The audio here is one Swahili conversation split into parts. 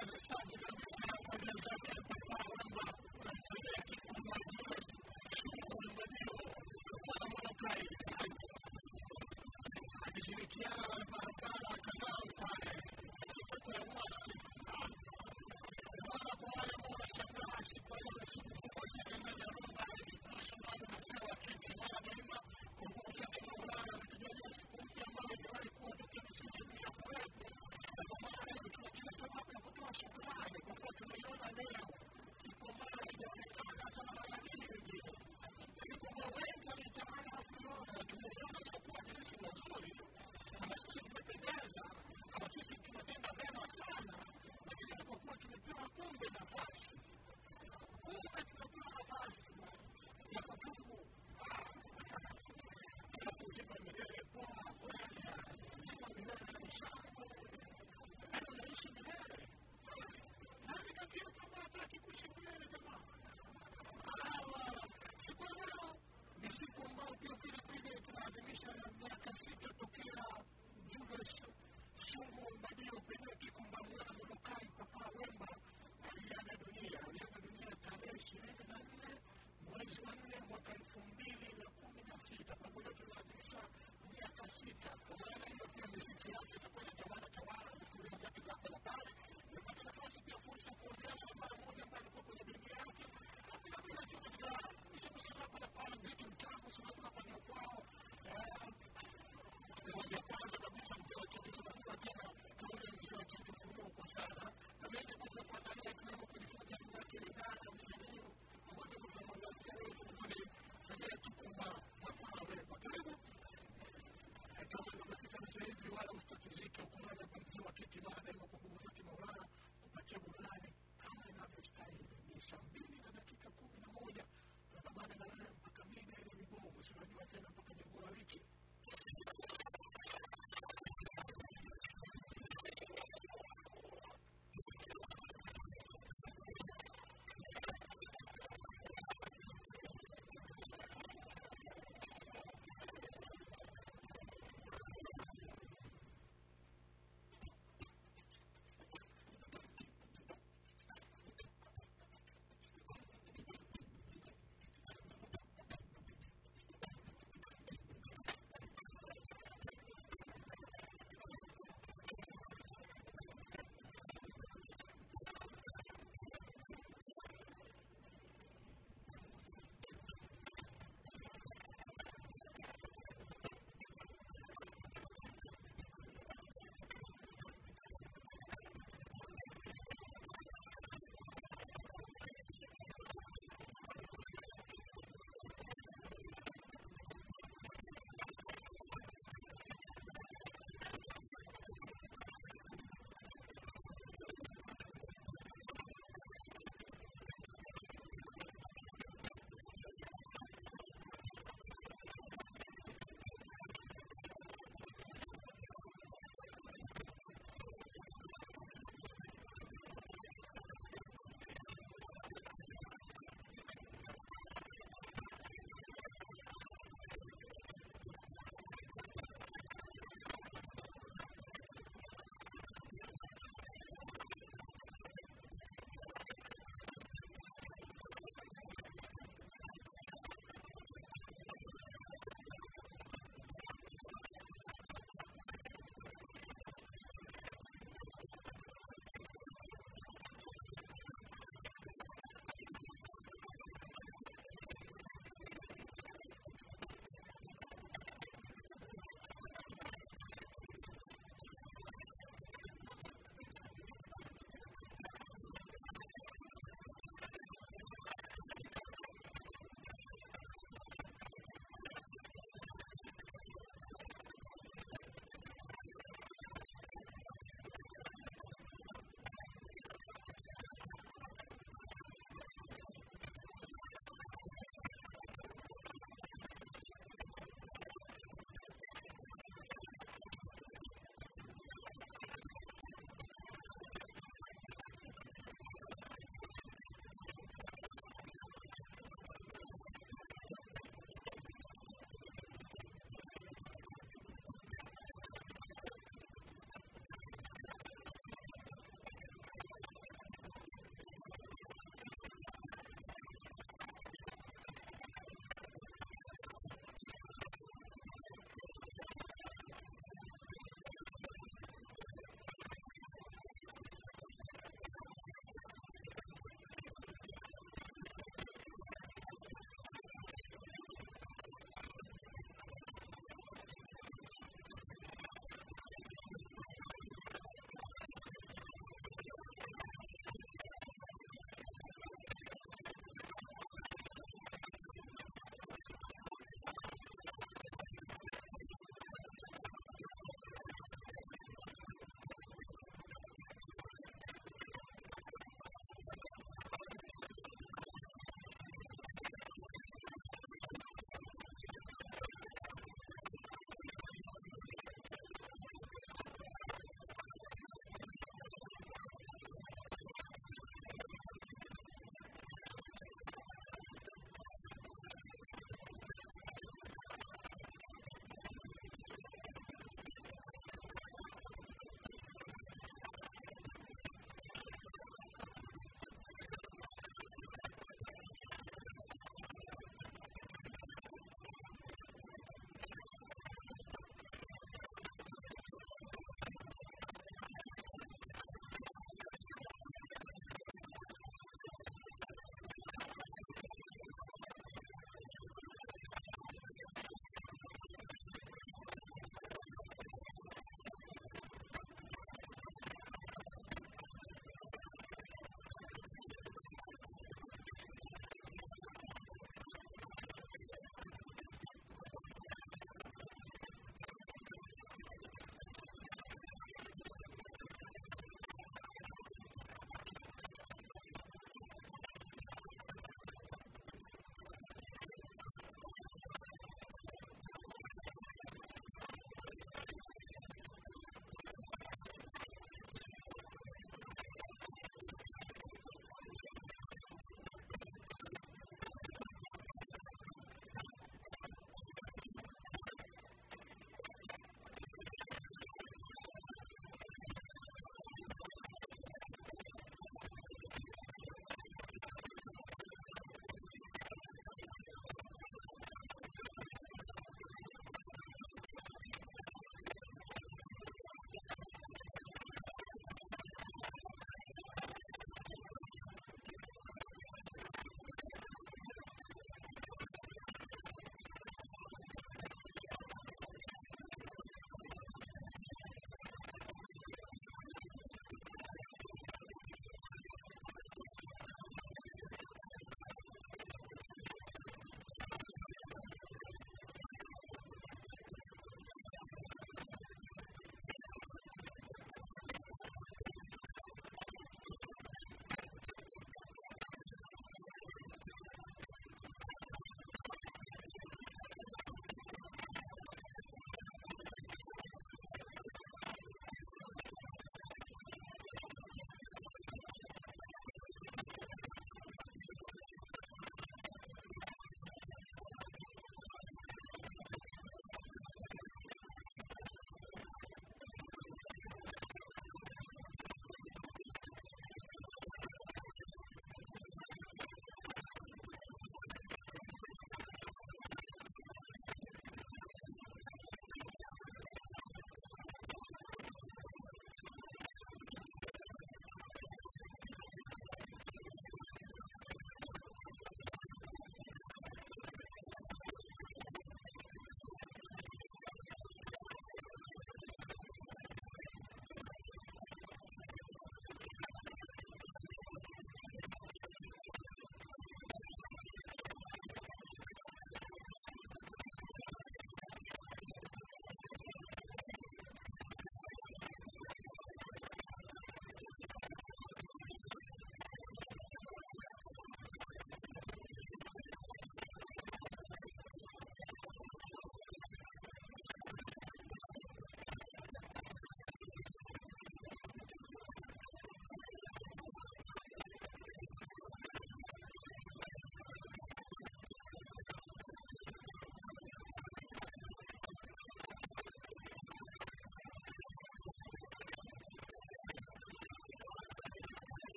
because it's not the government's now, because psiquiátrica, no era yo quien me psiquiatra,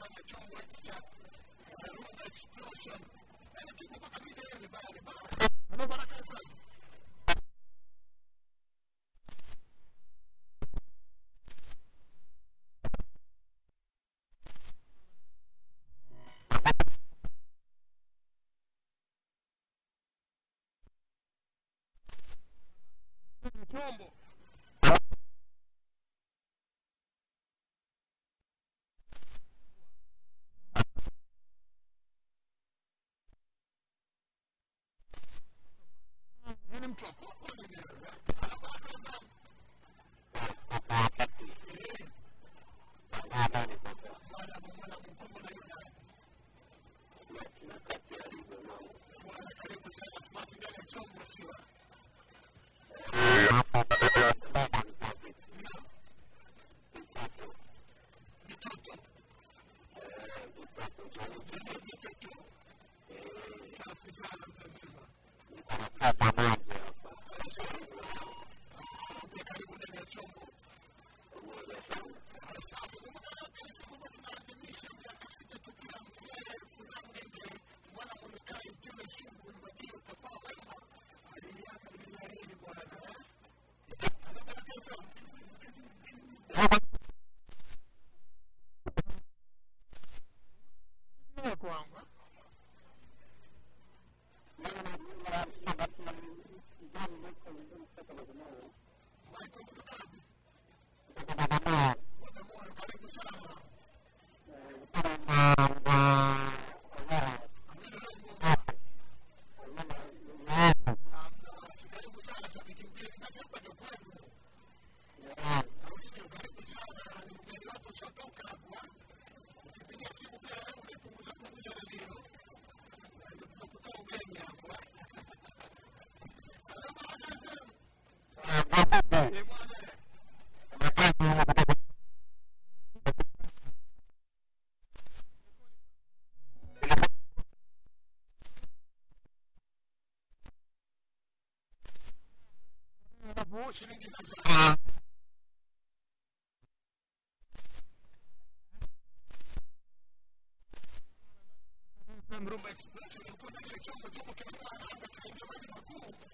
cuando echó un explosión. Era tipo Woo-hoo! wrong. Rumba Express, un po' di leggero, dopo che non ha la camera di mano,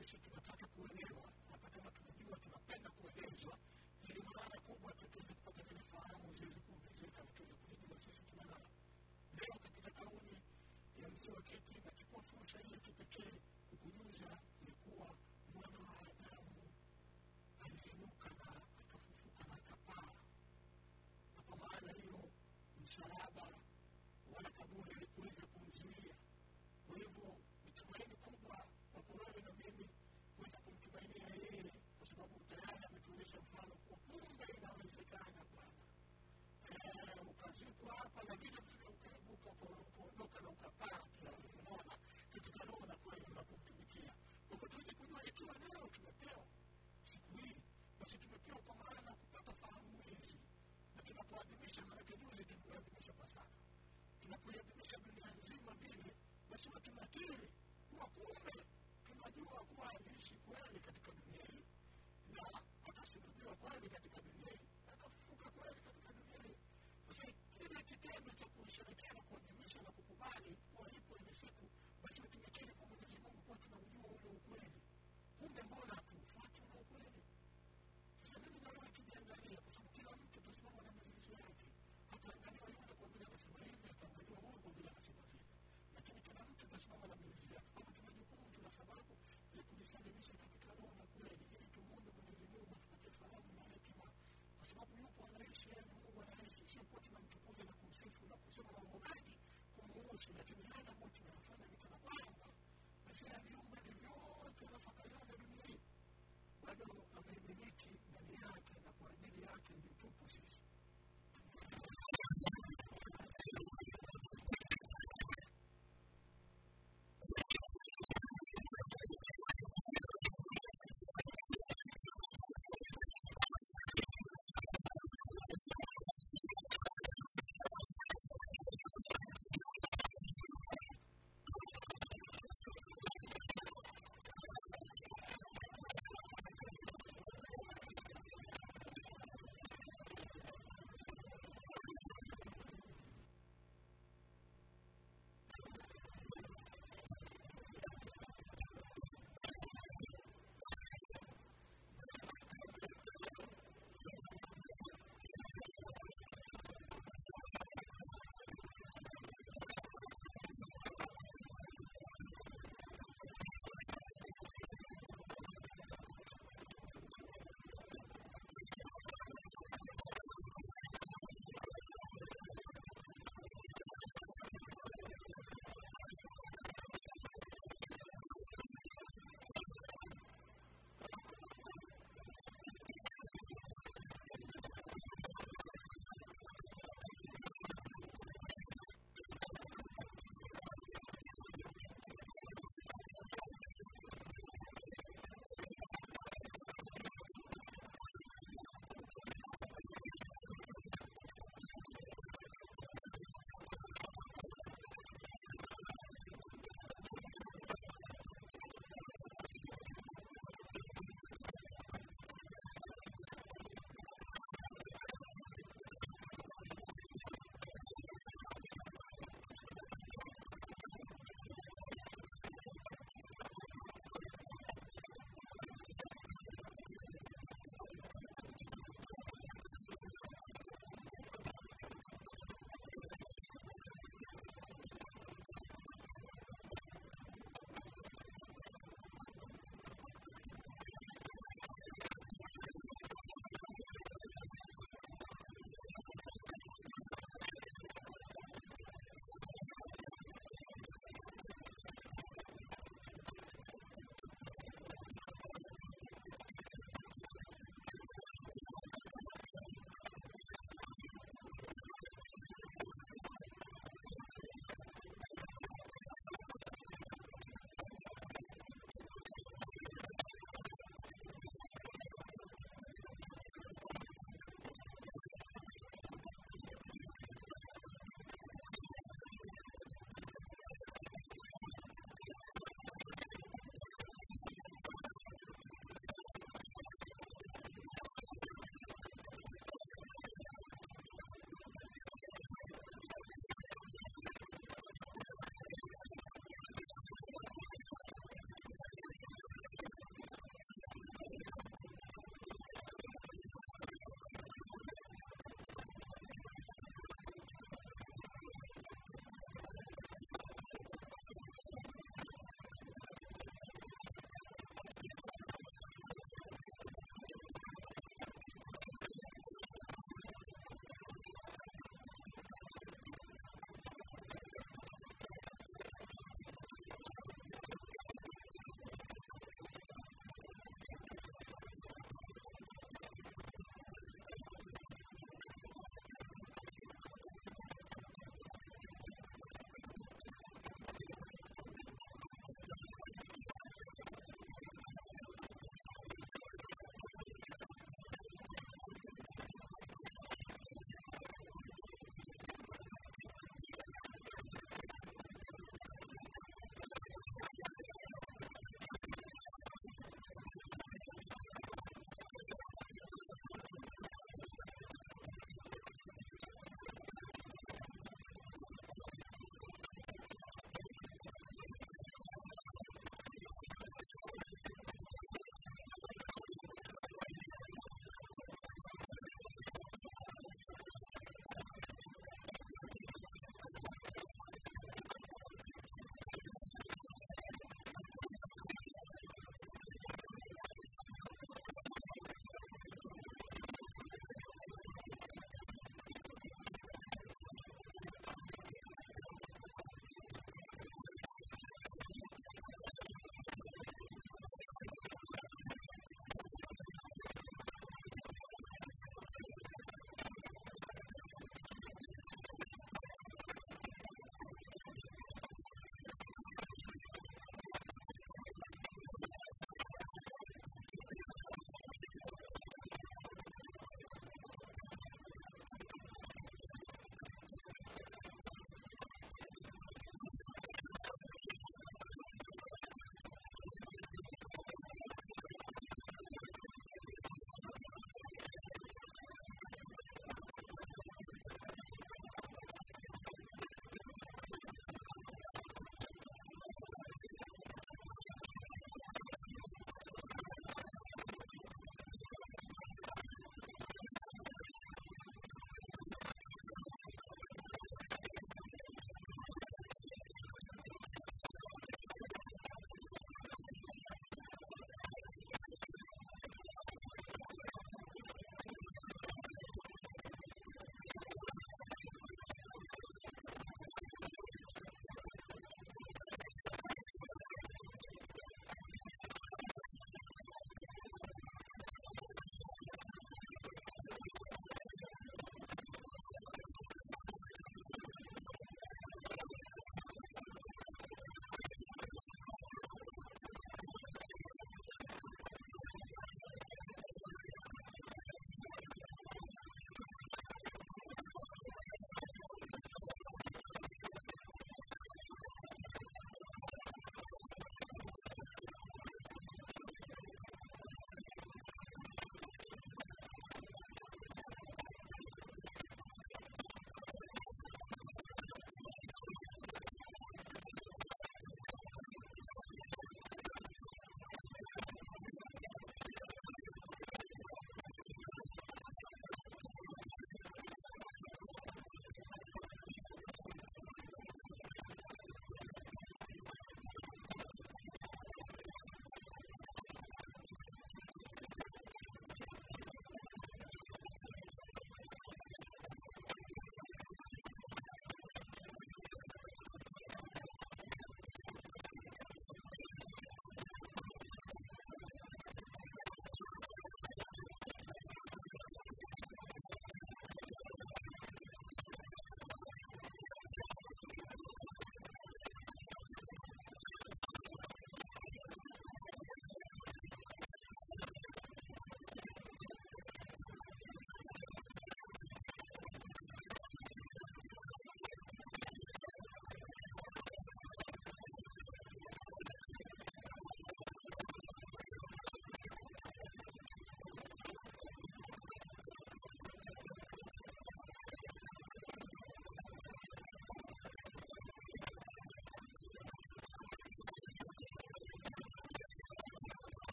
Sisi tunataka kuelewa hata kama tunajua tunapenda kuelezwa. Ili maana kubwa tutuweze kupata zile fahamu ziweze kuongezeka na tuweze kujijua sisi tunalala. Leo katika kauli ya mzee wa kiti nachukua fursa hii ya kipekee kukujuza ya kuwa mwana wa adamu aliinuka na akafufuka na akapaa na kwa maana hiyo msalaba wala kaburi alikuweza kumzuia kwa hivyo ni tumaini kubwa kwako wewe na mimi kuweza kumtumainia yeye kwa sababu tayari ametuonyesha mfano kuwa kumbe inawezekana bwana ukazikwa hapa na vile vile ukaibuka ukaondoka na ukapaa pia unaona katika roho na kweli unapomtumikia kwa hivyo tuweze kujua ikiwa leo tumepewa siku hii basi tumepewa kwa maana kupata fahamu hizi na tunapoadhimisha maanake juzi tumeadhimisha pasaka tunapoiadhimisha dunia nzima vile huwa tunakiri kuwa kumbe tunajua kuwa aliishi kweli katika dunia hii. Na akasulubiwa kweli katika dunia hii akafufuka kweli katika dunia hii. Sasa kile kitendo cha kuisherekea na kuadhimisha na kukubali kuwa ipo ile siku basi tumekiri kwa mwenyezi mungu kuwa tunaujua ule ukweli. Kumbe mbona tasimama na miezi yake Kama tuna jukumu tuna sababu ya kujisalimisha katika roho na kweli ili tumwombe mwenyezi mungu atupatie fahamu na hekima. Kwa sababu yupo anaishi yaani mungu anaishi sio kuwa tunamtukuza na kumsifu na kusema mambo mengi kumuhusu lakini yale ambayo tunayafanya ni kana kwamba basi aliumba hivi vyote alafu yale dunia bado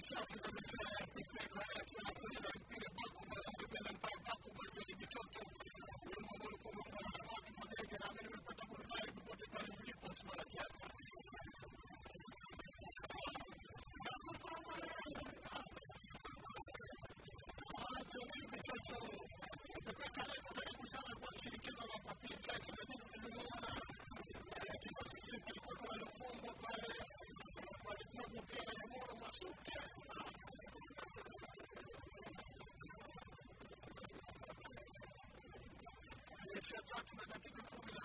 mensaje, la this year talking about nothing to do with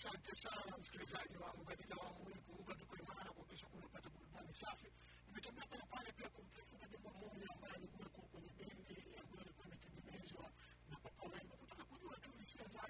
Sanjay Sam, non Young, Vedida Omu, Guba, Dukwemana, Gobesa, Kulopata, Gulbani, Safi, imetembea pale pia kumtafuta jambo moja ambaye alikuwa kwenye bendi ambayo alikuwa imetengenezwa na Papa Wemba, kutaka kujua tu hisia zake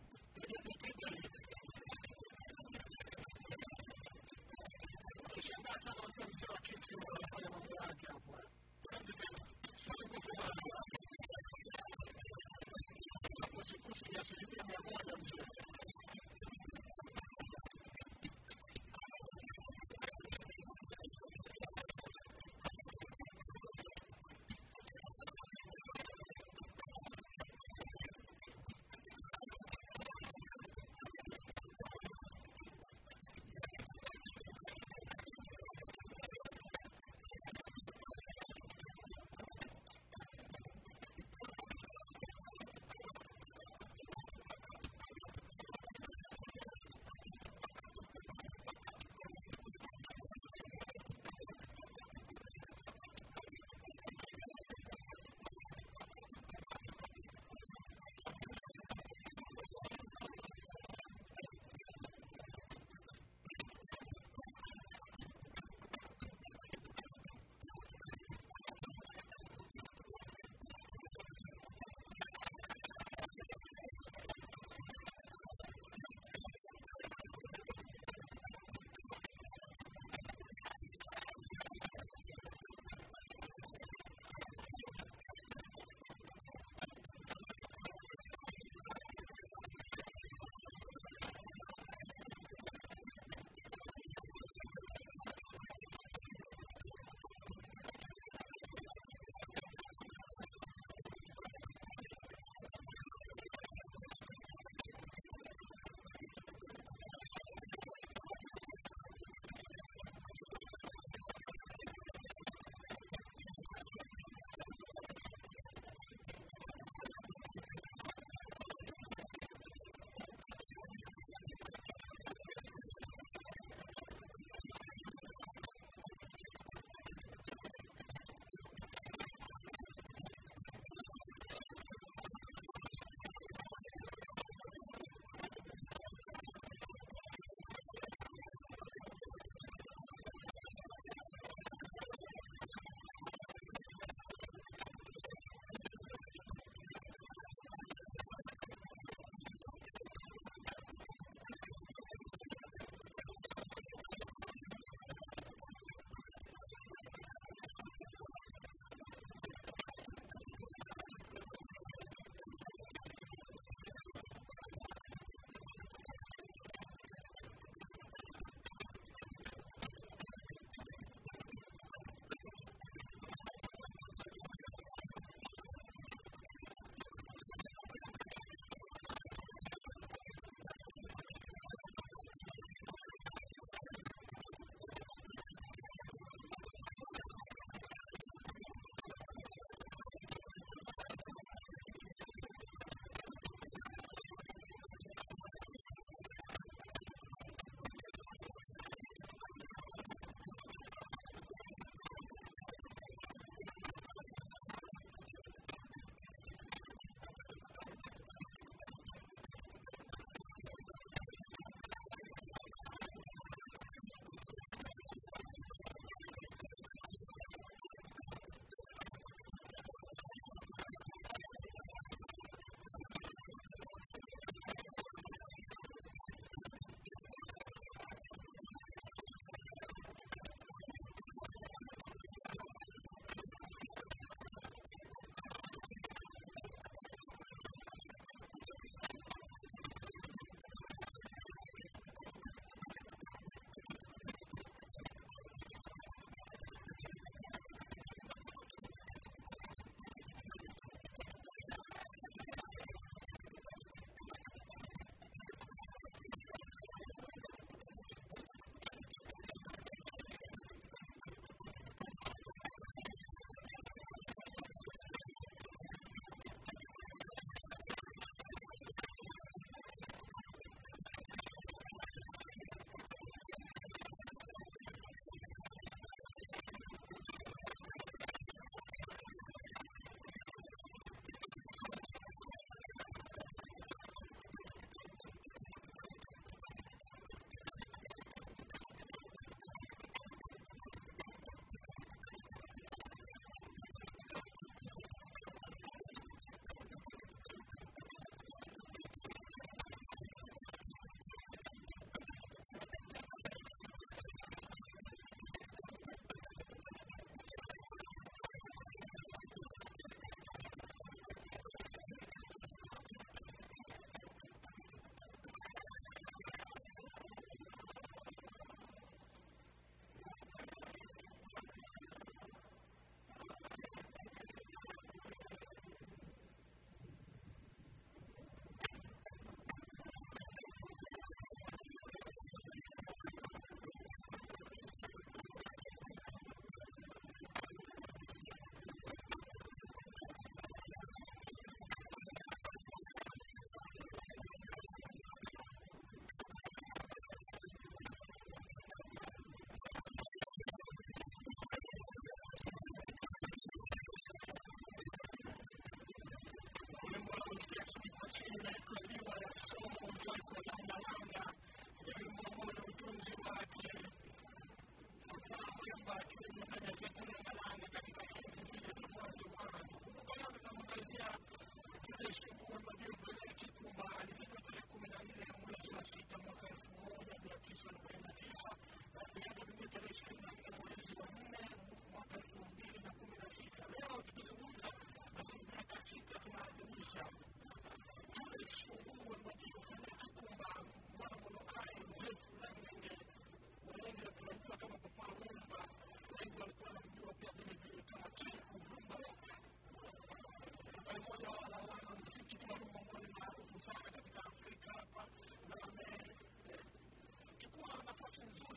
thousands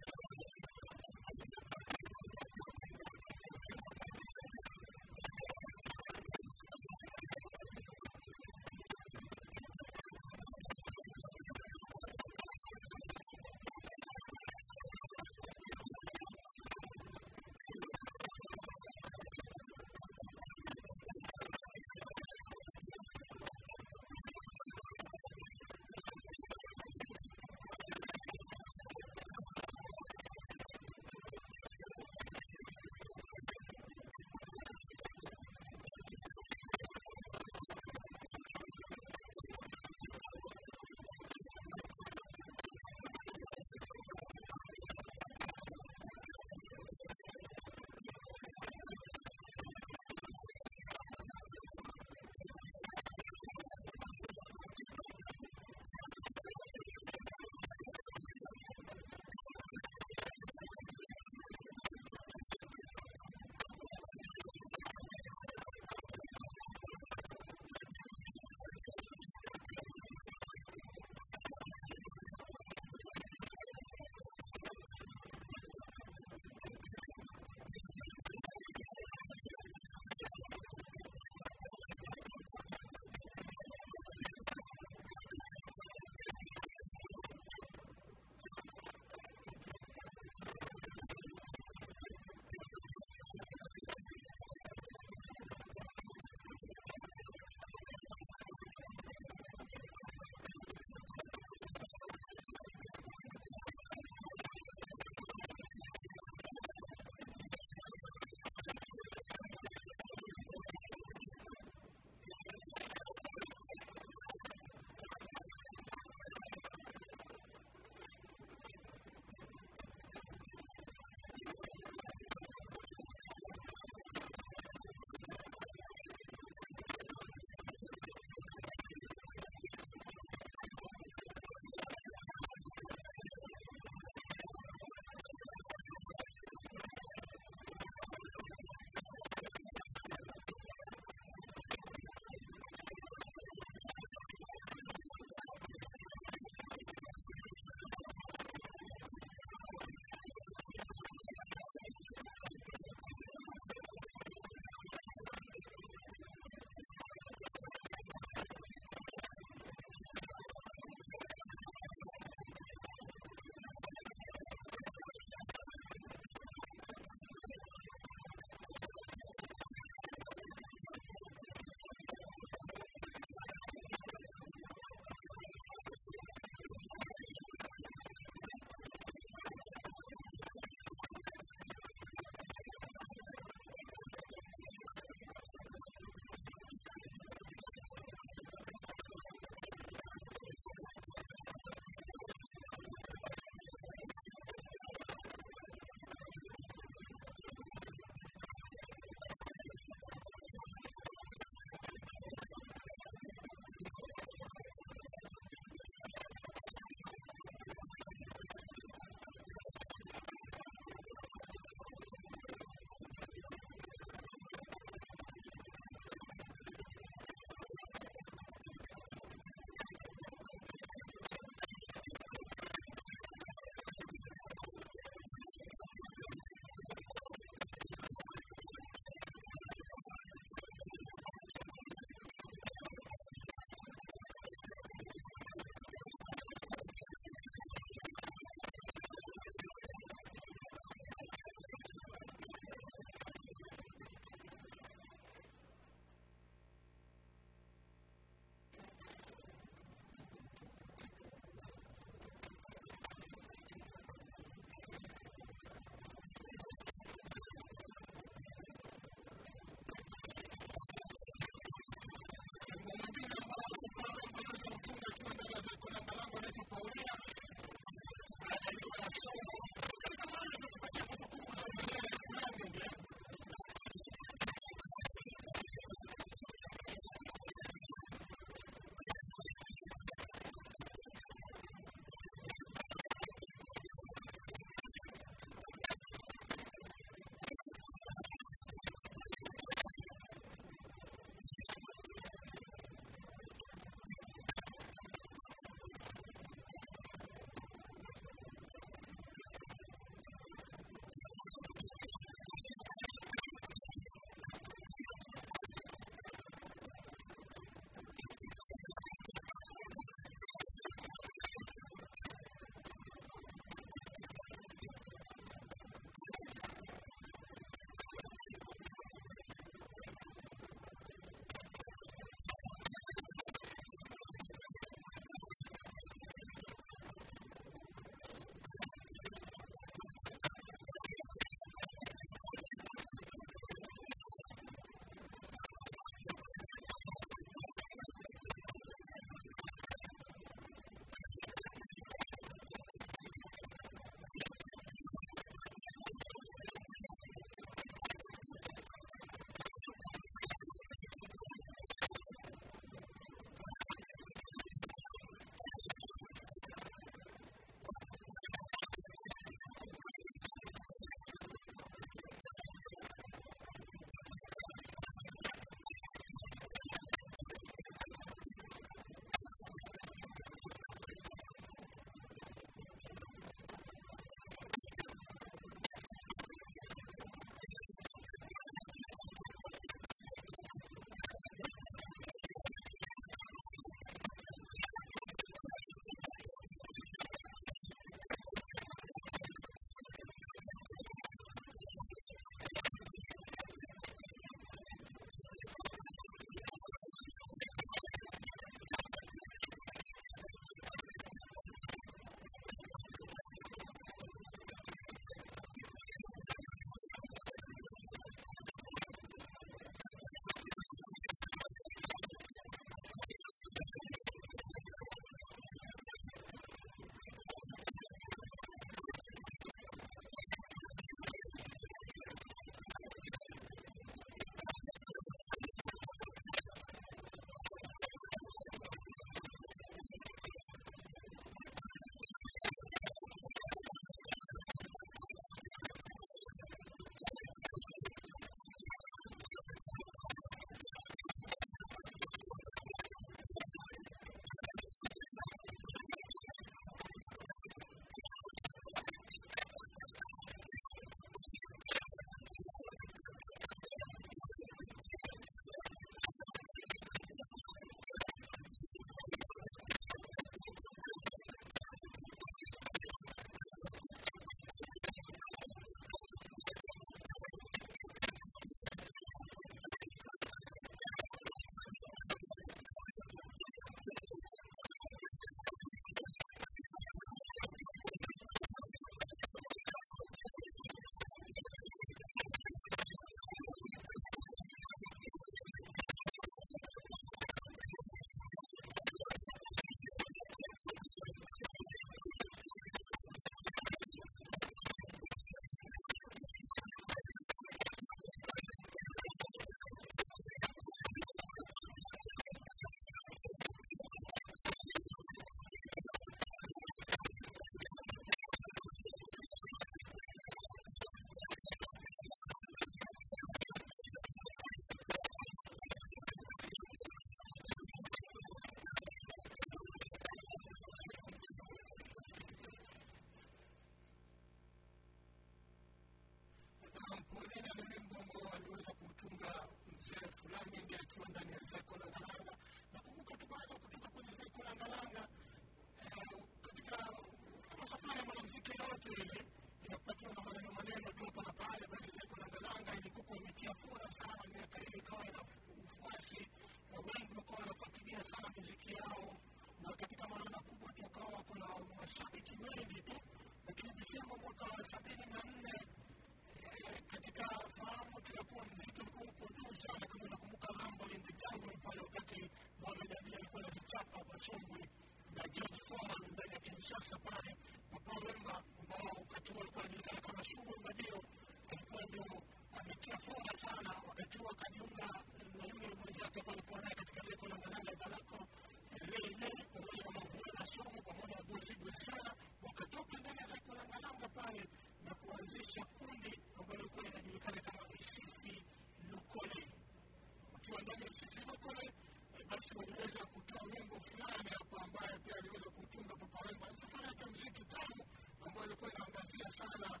basi waliweza kutoa wimbo fulani hapo ambaye pia aliweza kutunga Papa Wemba. Safari yake mziki tamu ambayo ilikuwa inaangazia sana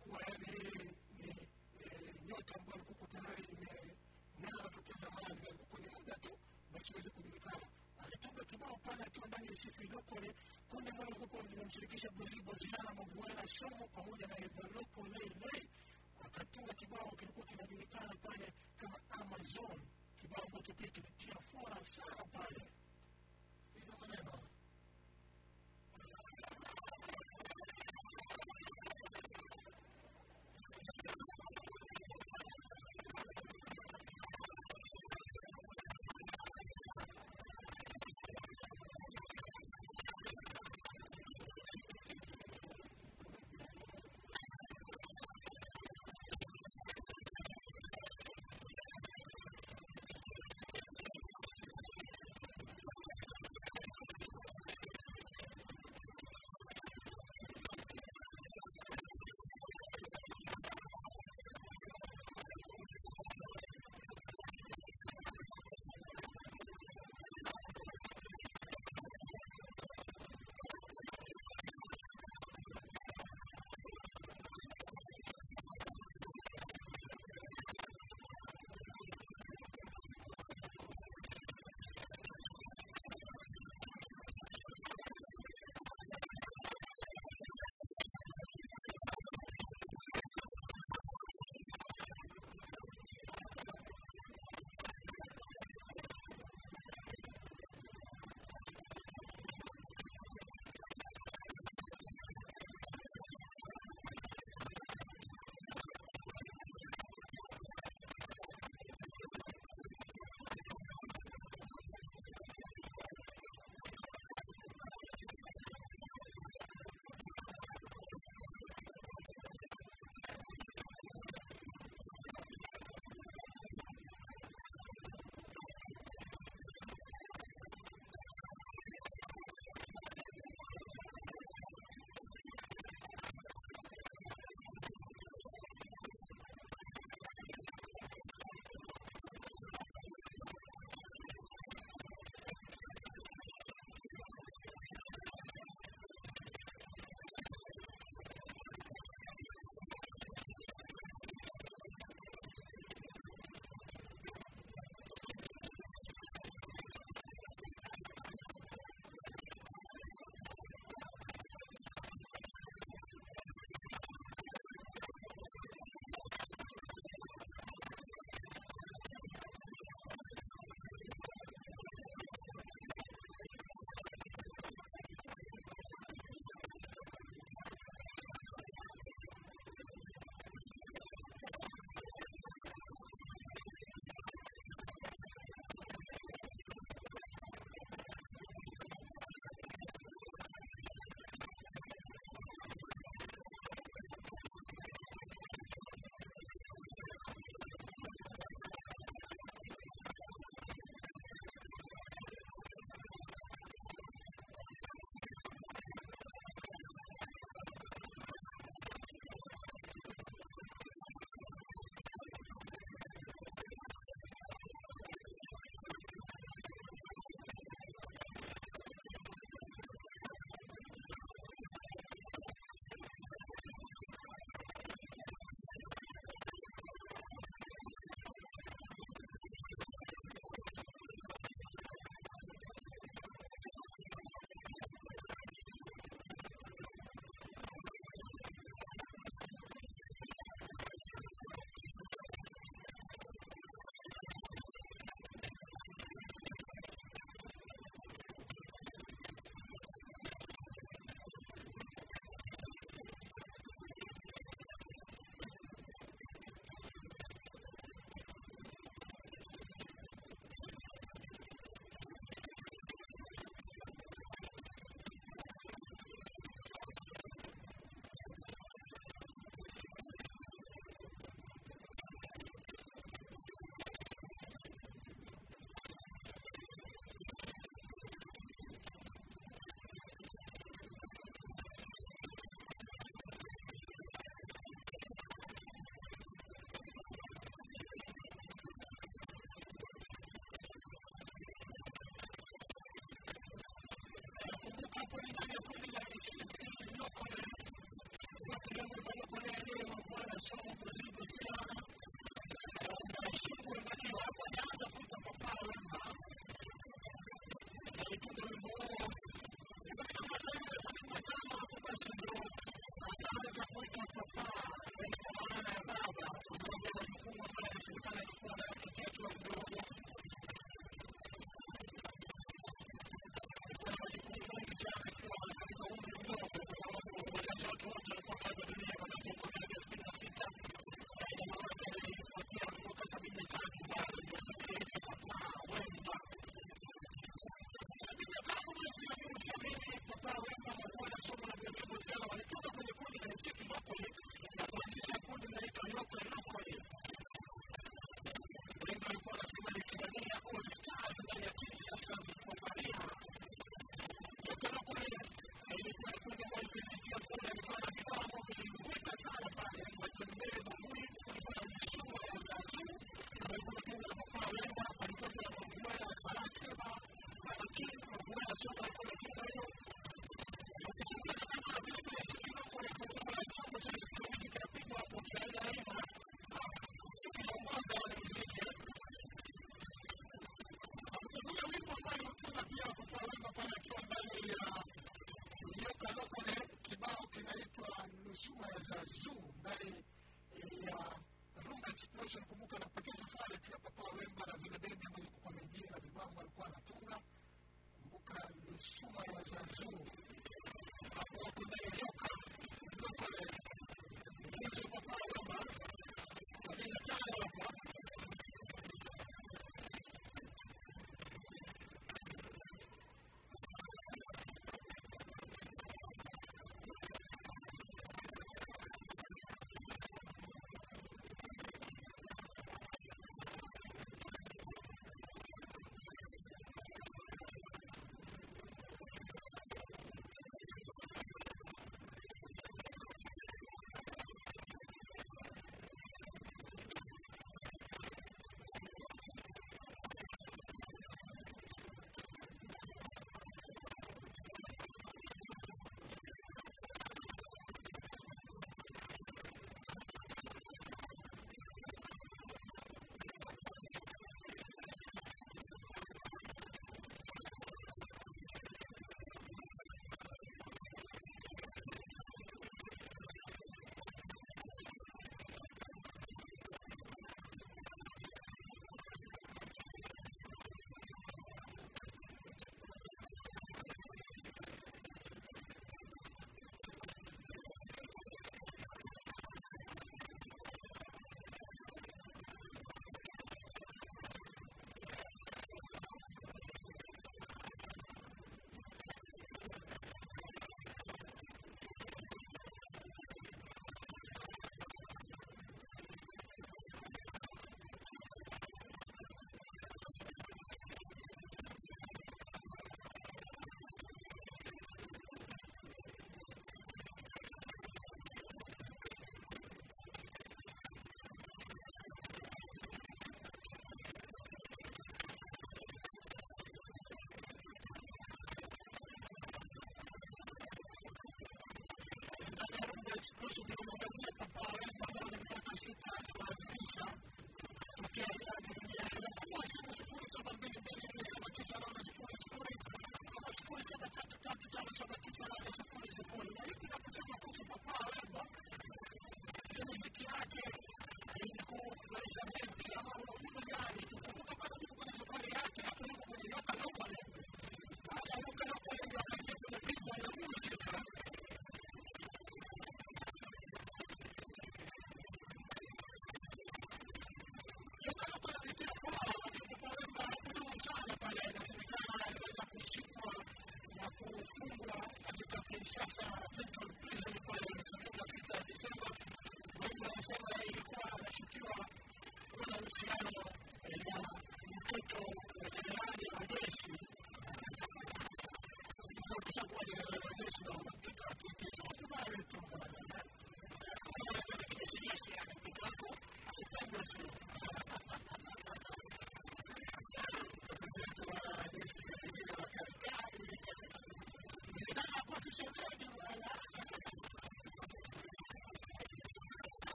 kuwa yani hii ni nyota ambayo ilikuwa tayari imeng'ara tokea zamani, alikuwa ni muda tu basi iweze kujulikana. Alitunga kibao pale akiwa ndani ya Sifi Lokole, kundi ambalo lilikuwa limemshirikisha Bozi Boziana, Mavuana Shomo pamoja na Eva Lokole Lei, akatunga kibao kilikuwa kinajulikana pale kama Amazon, To be the moltiplica, tira fora, sai. Thank you. Gracias.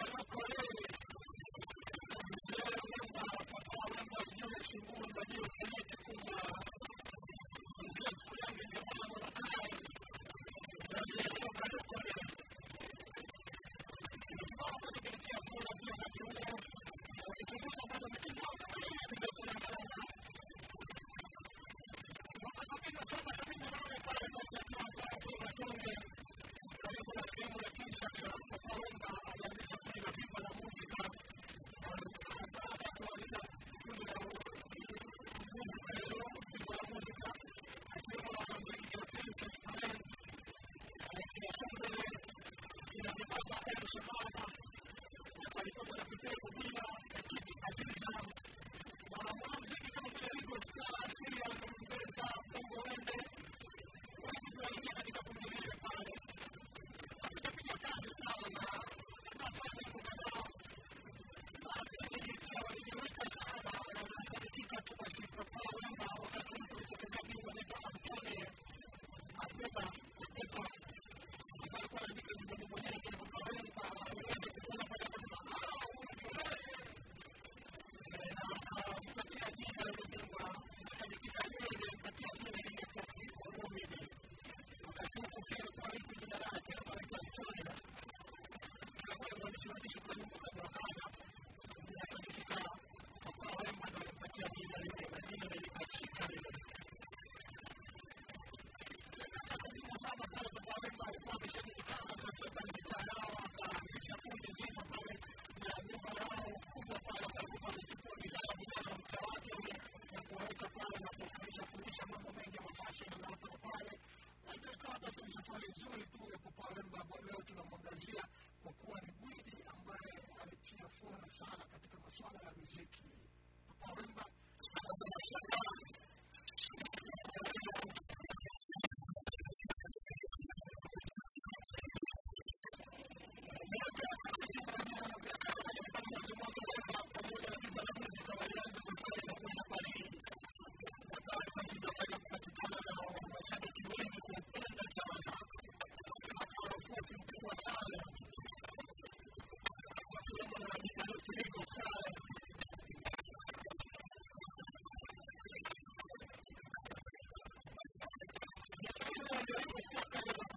Thank you. it's not better than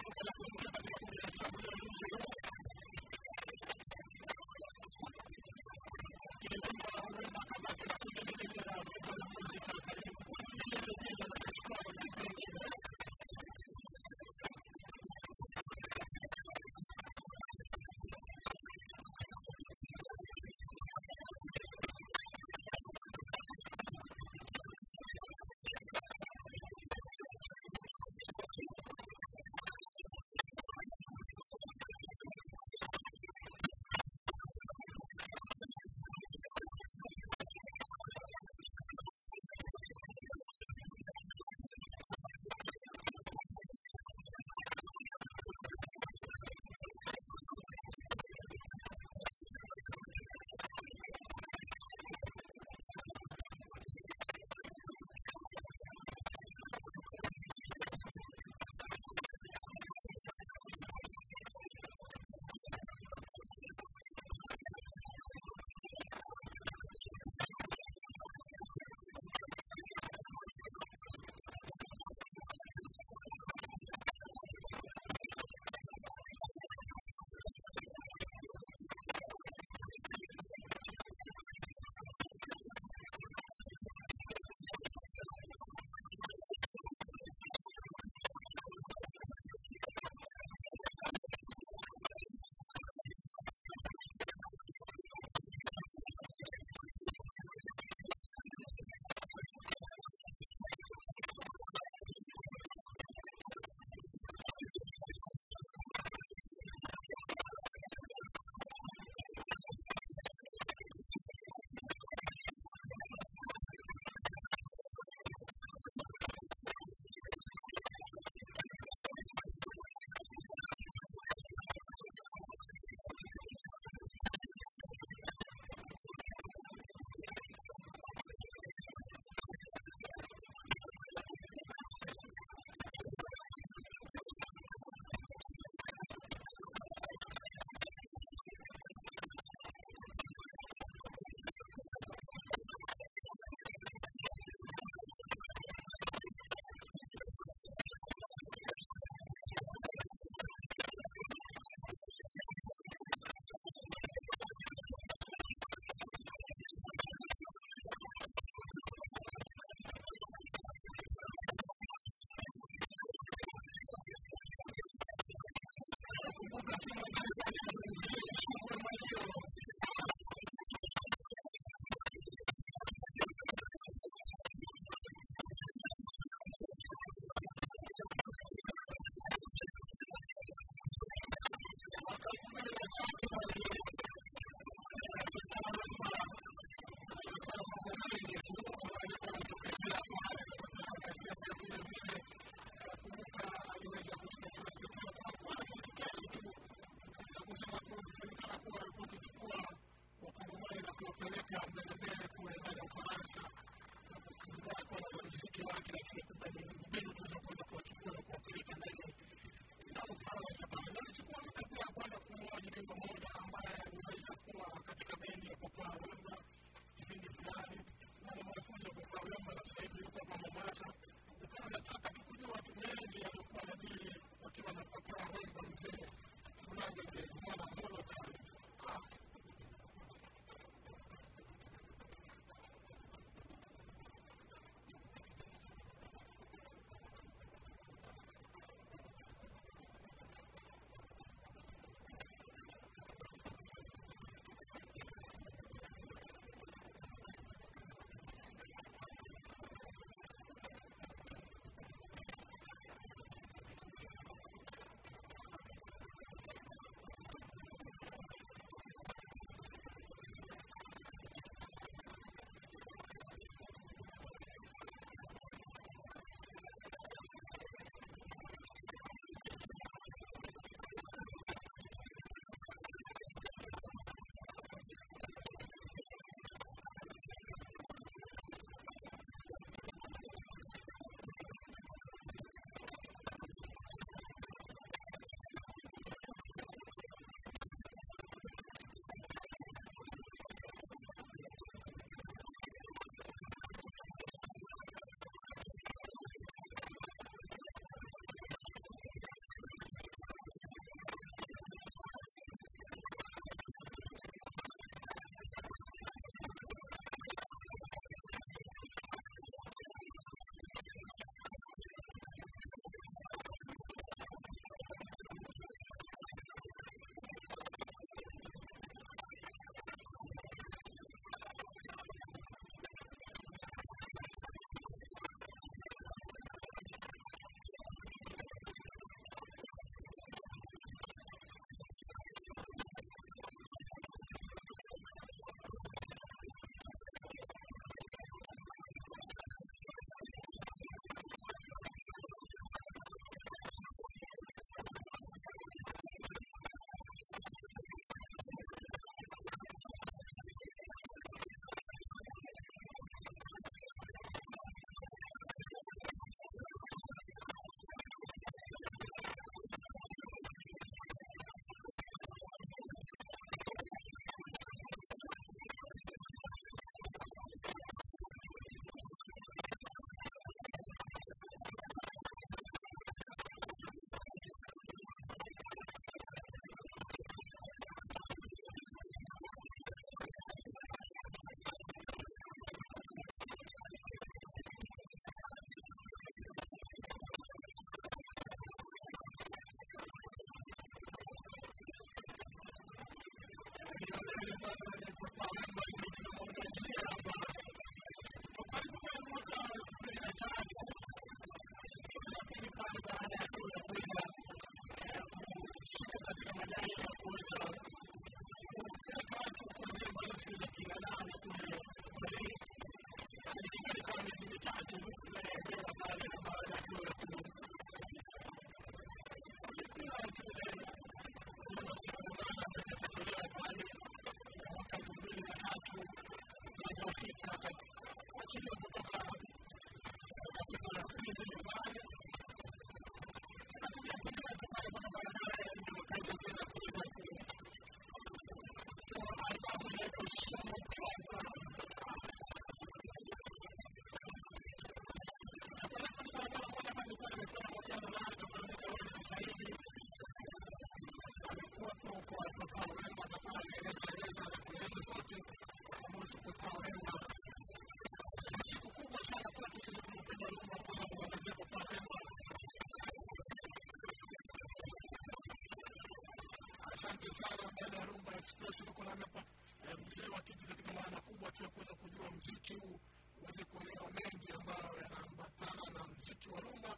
Thank you. Asante sana ndani ya rumba express uko nami hapa. Eh, mzee wa kiti katika maana kubwa tu ya kuweza kujua mziki huu uweze kuelewa mengi ambayo yanaambatana na mziki wa rumba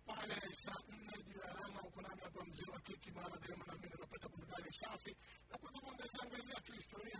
kuanzia pale saa nne juu ya alama uko nami hapa mzee? Wa kiki mara daima na mimi napata burudani safi. Na kwanza kuongezea ongezea tu historia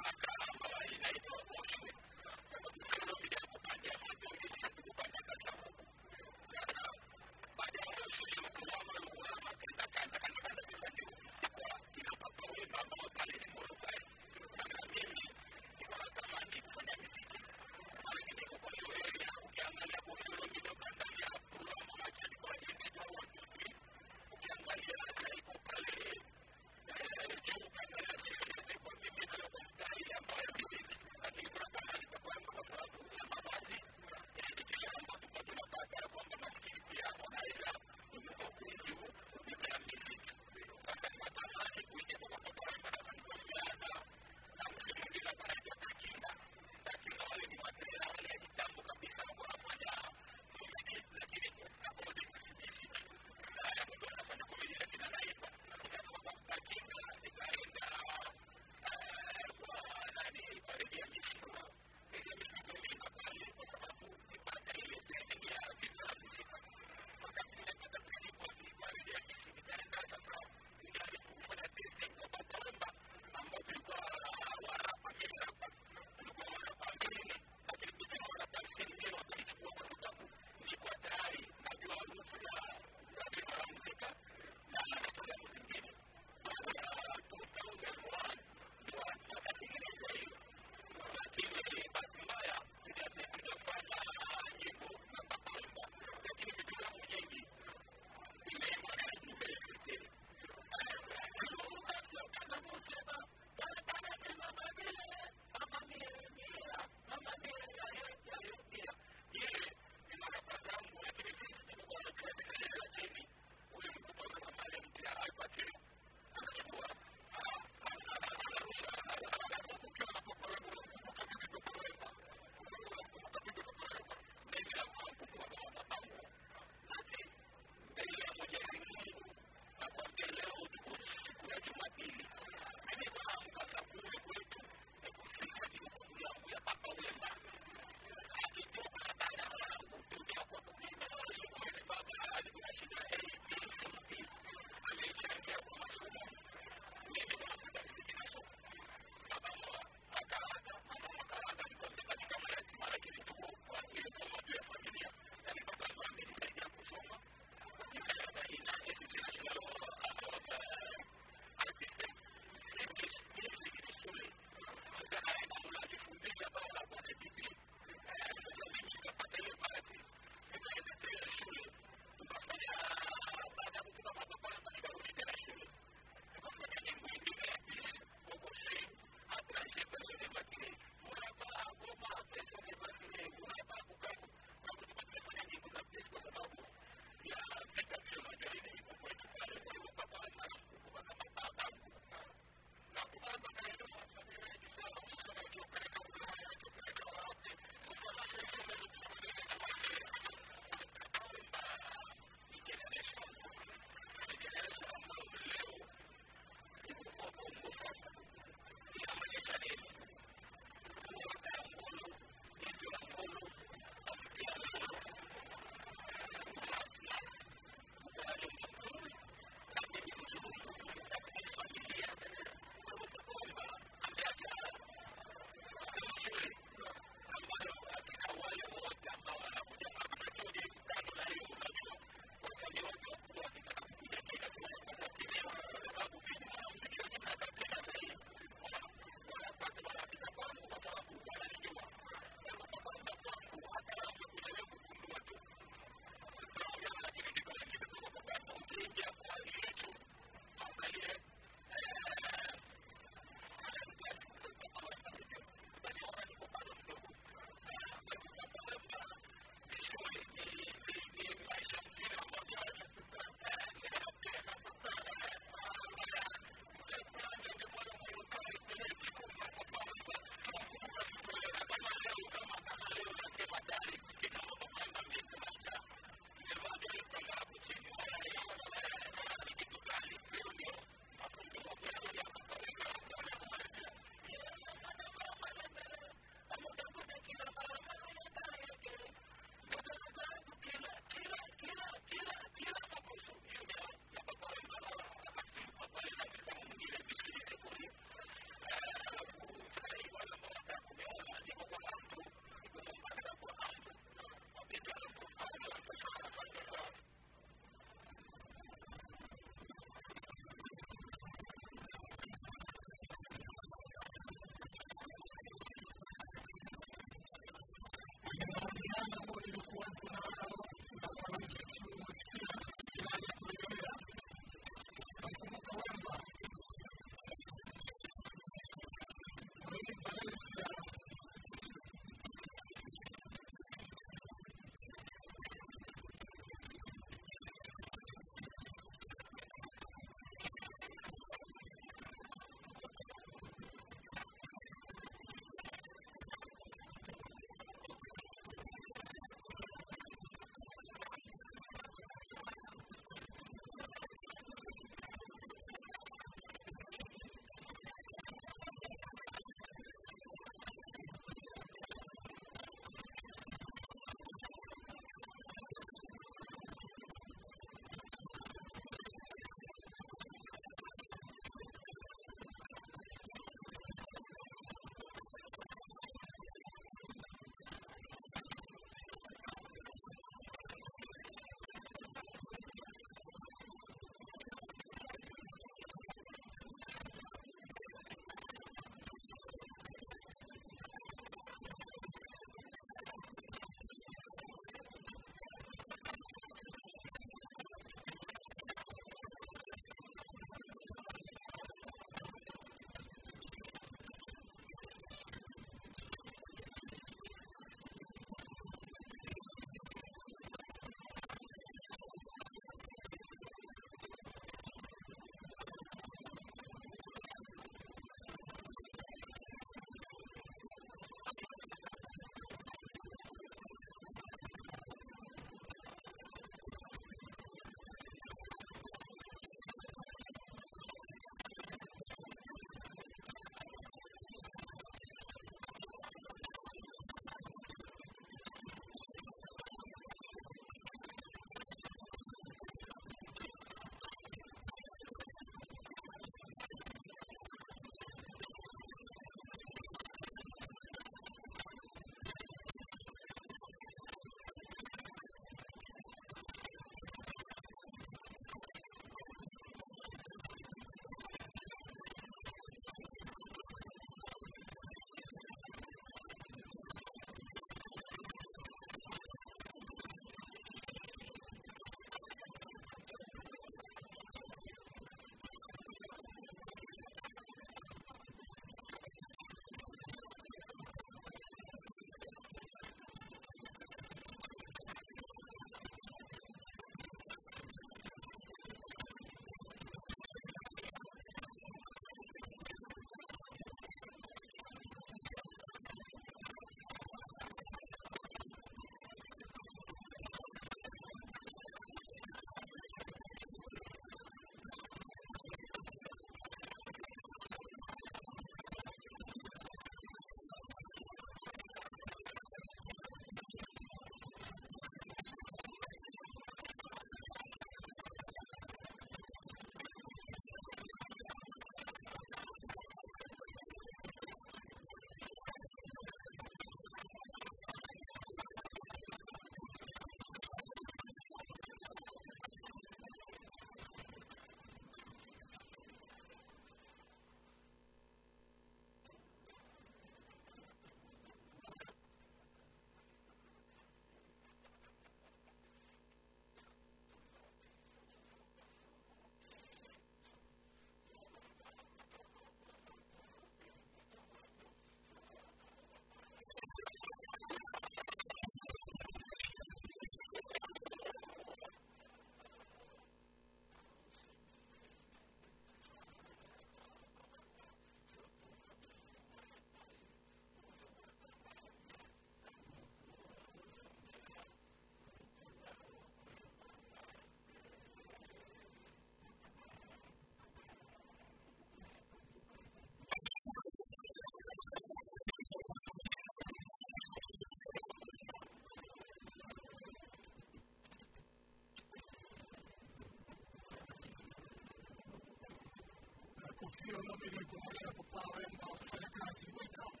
Dios no me dio como era, papá, ven, vamos a la casa y voy, no.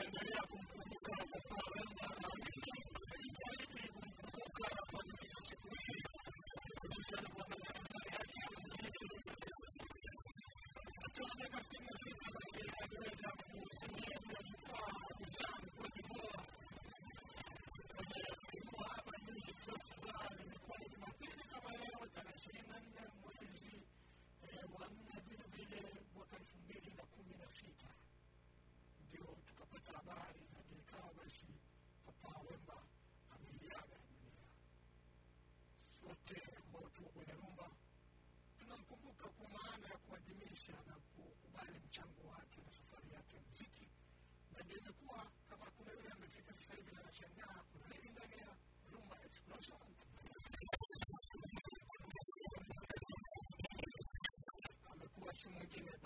la looking at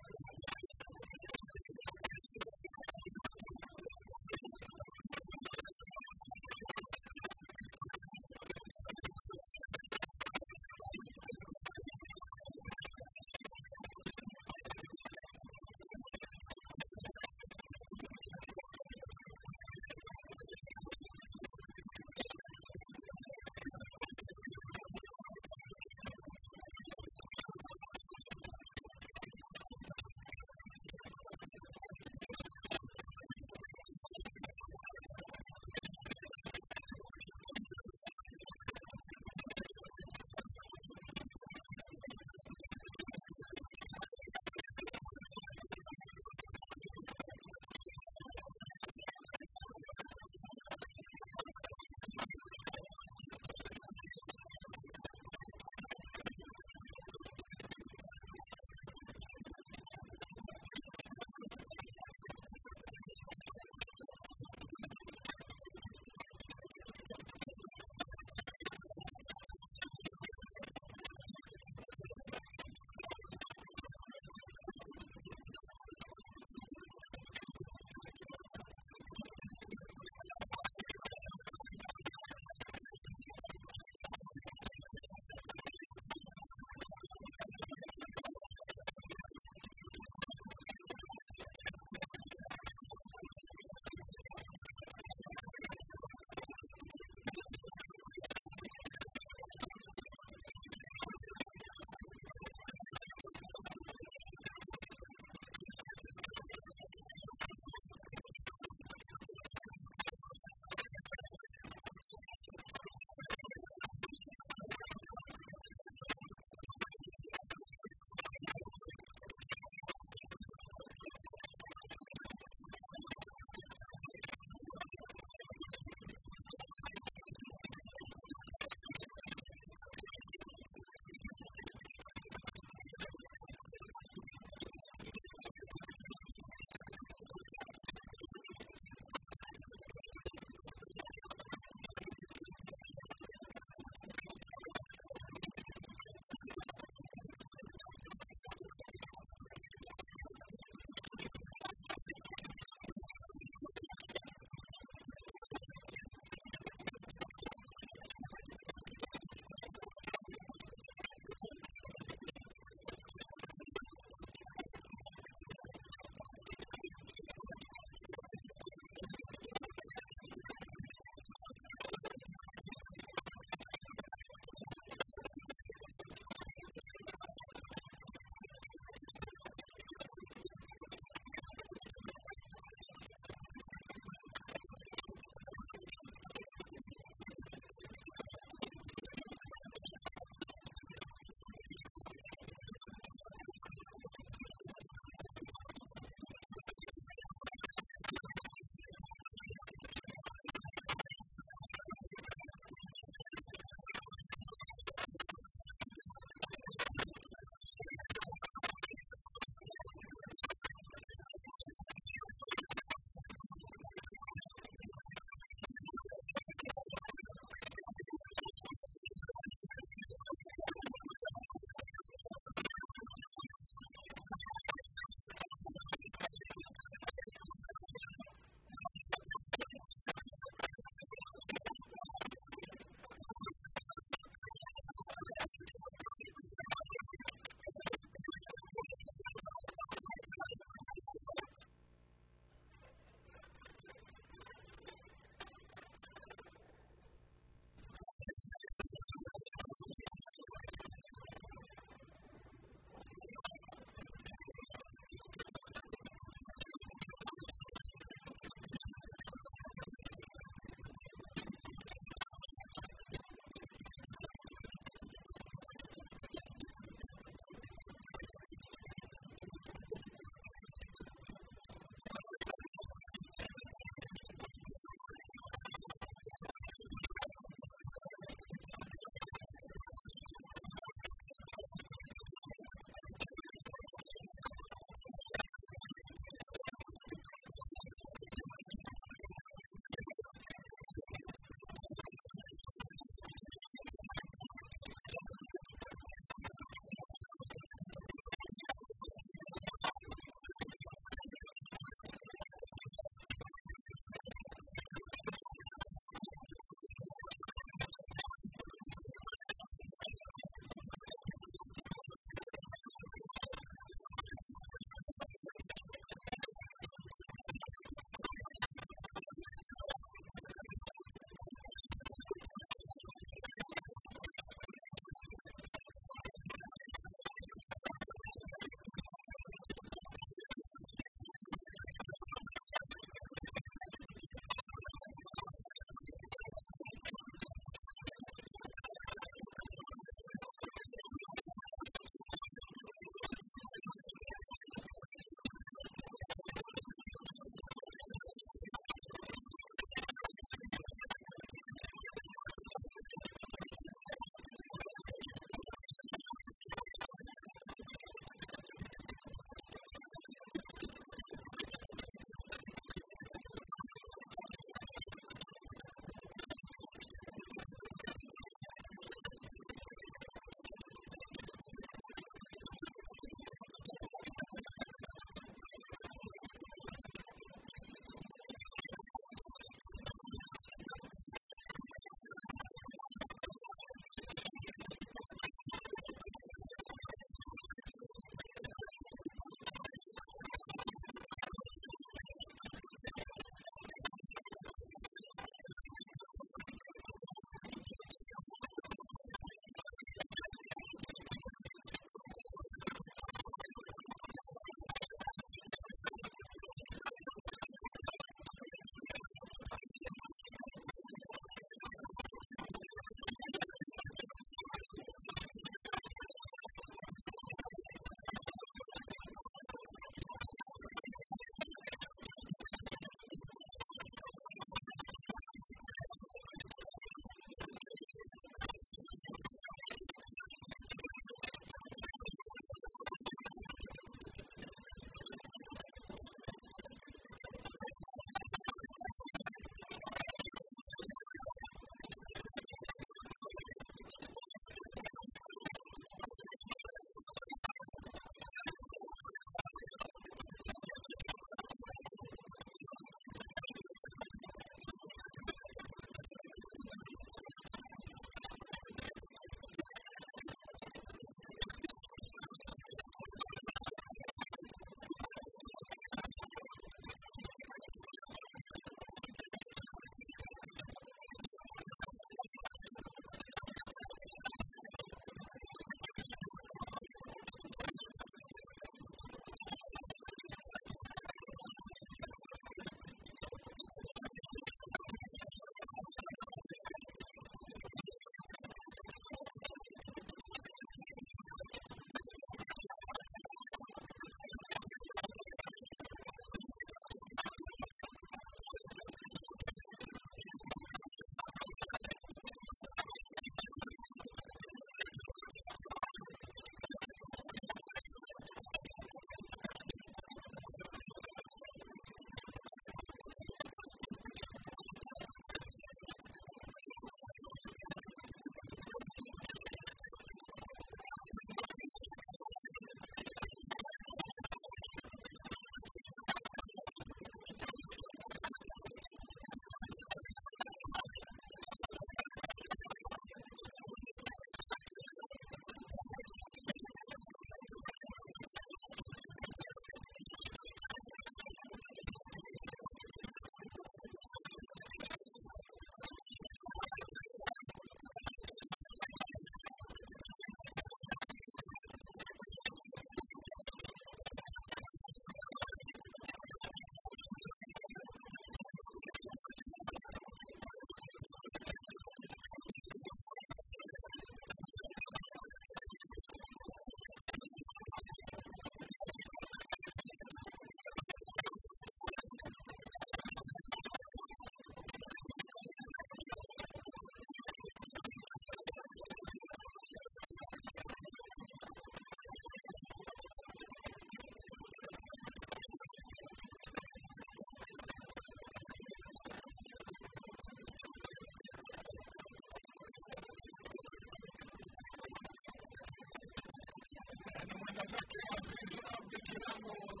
Lord.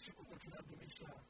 se continuar a Mishnah.